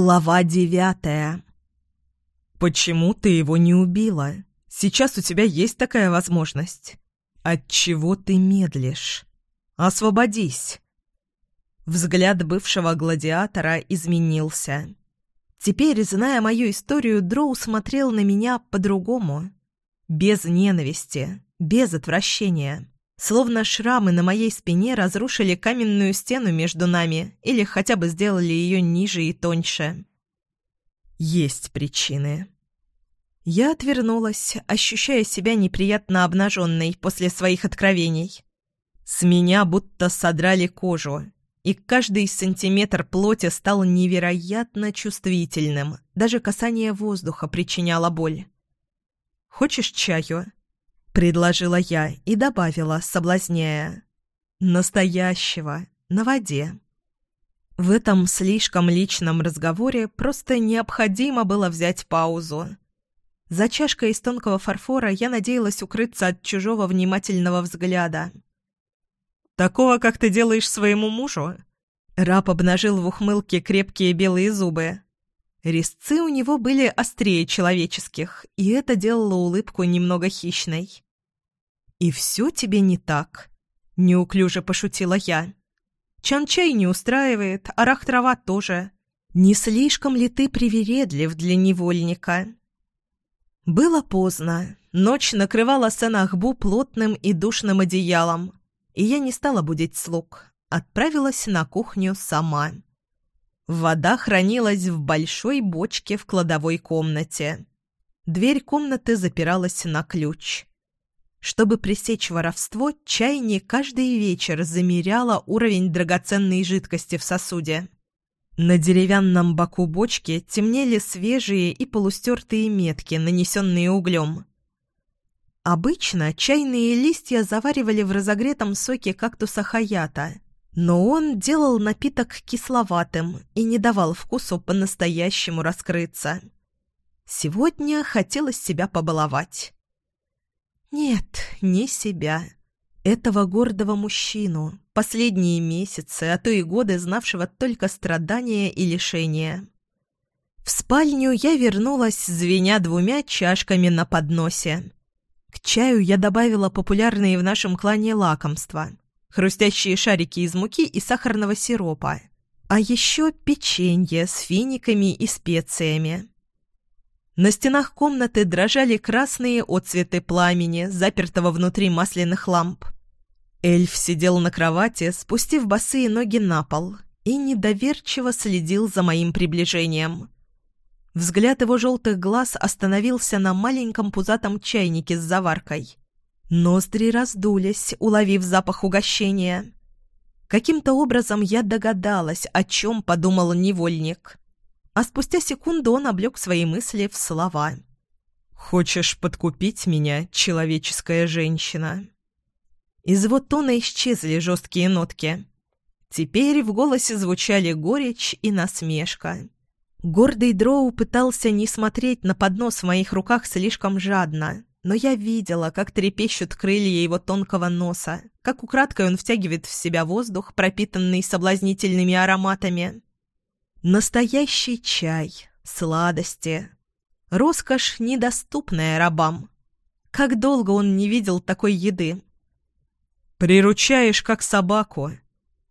Глава девятая. «Почему ты его не убила? Сейчас у тебя есть такая возможность. Отчего ты медлишь? Освободись!» Взгляд бывшего гладиатора изменился. Теперь, зная мою историю, Дроу смотрел на меня по-другому. Без ненависти, без отвращения. Словно шрамы на моей спине разрушили каменную стену между нами или хотя бы сделали ее ниже и тоньше. Есть причины. Я отвернулась, ощущая себя неприятно обнаженной после своих откровений. С меня будто содрали кожу, и каждый сантиметр плоти стал невероятно чувствительным, даже касание воздуха причиняло боль. «Хочешь чаю?» Предложила я и добавила, соблазняя. Настоящего, на воде. В этом слишком личном разговоре просто необходимо было взять паузу. За чашкой из тонкого фарфора я надеялась укрыться от чужого внимательного взгляда. «Такого, как ты делаешь своему мужу?» Раб обнажил в ухмылке крепкие белые зубы. Резцы у него были острее человеческих, и это делало улыбку немного хищной. «И все тебе не так», — неуклюже пошутила я. «Чан-чай не устраивает, арах-трава тоже. Не слишком ли ты привередлив для невольника?» Было поздно. Ночь накрывала Санахбу плотным и душным одеялом, и я не стала будить слуг. Отправилась на кухню сама. Вода хранилась в большой бочке в кладовой комнате. Дверь комнаты запиралась на ключ. Чтобы пресечь воровство, чайни каждый вечер замеряла уровень драгоценной жидкости в сосуде. На деревянном боку бочки темнели свежие и полустертые метки, нанесенные углем. Обычно чайные листья заваривали в разогретом соке кактуса хаята, но он делал напиток кисловатым и не давал вкусу по-настоящему раскрыться. Сегодня хотелось себя побаловать. Нет, не себя. Этого гордого мужчину, последние месяцы, а то и годы знавшего только страдания и лишения. В спальню я вернулась, звеня двумя чашками на подносе. К чаю я добавила популярные в нашем клане лакомства – хрустящие шарики из муки и сахарного сиропа, а еще печенье с финиками и специями. На стенах комнаты дрожали красные отцветы пламени, запертого внутри масляных ламп. Эльф сидел на кровати, спустив босые ноги на пол, и недоверчиво следил за моим приближением. Взгляд его желтых глаз остановился на маленьком пузатом чайнике с заваркой. Ноздри раздулись, уловив запах угощения. Каким-то образом я догадалась, о чем подумал невольник а спустя секунду он облег свои мысли в слова. «Хочешь подкупить меня, человеческая женщина?» Из его тона исчезли жесткие нотки. Теперь в голосе звучали горечь и насмешка. Гордый Дроу пытался не смотреть на поднос в моих руках слишком жадно, но я видела, как трепещут крылья его тонкого носа, как украдкой он втягивает в себя воздух, пропитанный соблазнительными ароматами. Настоящий чай, сладости. Роскошь, недоступная рабам. Как долго он не видел такой еды. Приручаешь, как собаку.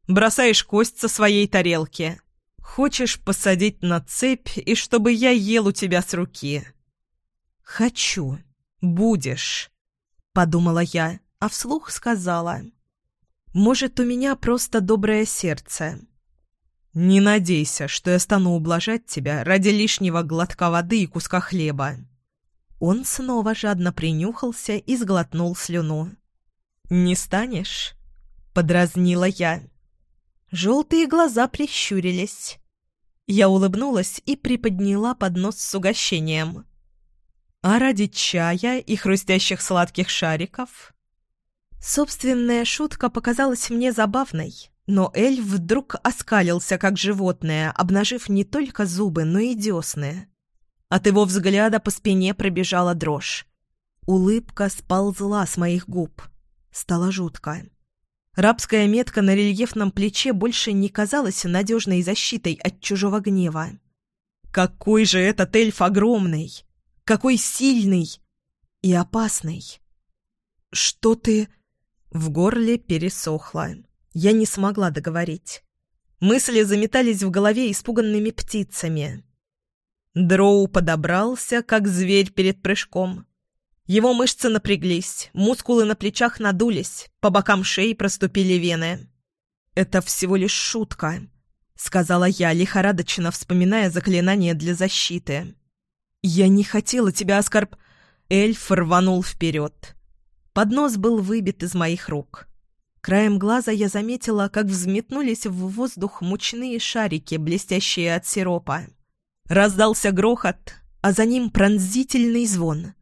Бросаешь кость со своей тарелки. Хочешь посадить на цепь, и чтобы я ел у тебя с руки. Хочу. Будешь. Подумала я, а вслух сказала. Может, у меня просто доброе сердце. «Не надейся, что я стану ублажать тебя ради лишнего глотка воды и куска хлеба». Он снова жадно принюхался и сглотнул слюну. «Не станешь?» — подразнила я. Желтые глаза прищурились. Я улыбнулась и приподняла поднос с угощением. «А ради чая и хрустящих сладких шариков?» Собственная шутка показалась мне забавной. Но эльф вдруг оскалился, как животное, обнажив не только зубы, но и десны. От его взгляда по спине пробежала дрожь. Улыбка сползла с моих губ. Стало жутко. Рабская метка на рельефном плече больше не казалась надежной защитой от чужого гнева. Какой же этот эльф огромный! Какой сильный и опасный! Что ты... В горле пересохло. Я не смогла договорить. Мысли заметались в голове испуганными птицами. Дроу подобрался, как зверь перед прыжком. Его мышцы напряглись, мускулы на плечах надулись, по бокам шеи проступили вены. «Это всего лишь шутка», — сказала я, лихорадочно вспоминая заклинание для защиты. «Я не хотела тебя оскорб...» Эльф рванул вперед. Поднос был выбит из моих рук. Краем глаза я заметила, как взметнулись в воздух мучные шарики, блестящие от сиропа. Раздался грохот, а за ним пронзительный звон.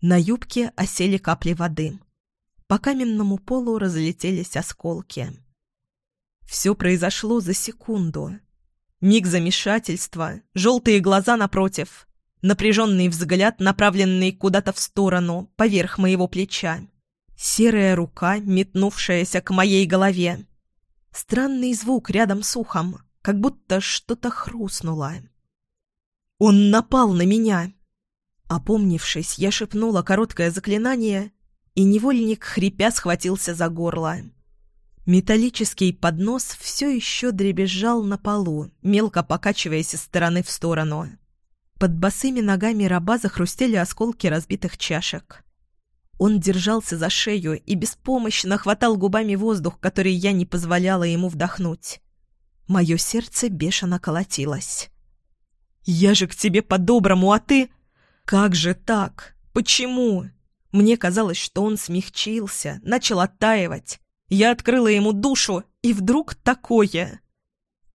На юбке осели капли воды. По каменному полу разлетелись осколки. Все произошло за секунду. Миг замешательства, желтые глаза напротив, напряженный взгляд, направленный куда-то в сторону, поверх моего плеча. Серая рука, метнувшаяся к моей голове. Странный звук рядом с ухом, как будто что-то хрустнуло. «Он напал на меня!» Опомнившись, я шепнула короткое заклинание, и невольник, хрипя, схватился за горло. Металлический поднос все еще дребезжал на полу, мелко покачиваясь из стороны в сторону. Под босыми ногами раба захрустели осколки разбитых чашек. Он держался за шею и беспомощно хватал губами воздух, который я не позволяла ему вдохнуть. Мое сердце бешено колотилось. «Я же к тебе по-доброму, а ты...» «Как же так? Почему?» Мне казалось, что он смягчился, начал оттаивать. Я открыла ему душу, и вдруг такое.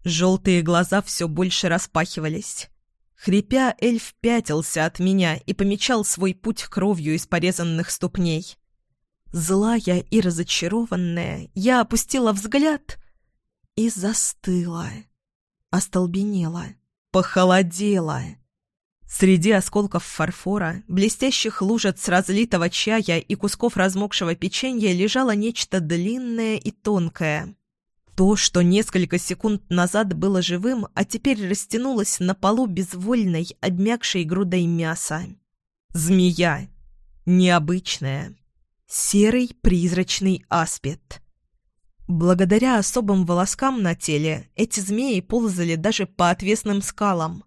Желтые глаза все больше распахивались. Хрипя, эльф пятился от меня и помечал свой путь кровью из порезанных ступней. Злая и разочарованная, я опустила взгляд и застыла. Остолбенела, похолодела. Среди осколков фарфора, блестящих лужиц разлитого чая и кусков размокшего печенья лежало нечто длинное и тонкое. То, что несколько секунд назад было живым, а теперь растянулось на полу безвольной, обмякшей грудой мяса. Змея. Необычная. Серый призрачный аспид. Благодаря особым волоскам на теле эти змеи ползали даже по отвесным скалам.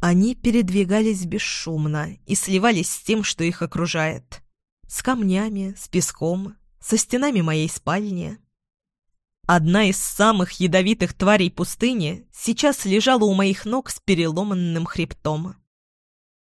Они передвигались бесшумно и сливались с тем, что их окружает. С камнями, с песком, со стенами моей спальни. Одна из самых ядовитых тварей пустыни сейчас лежала у моих ног с переломанным хребтом.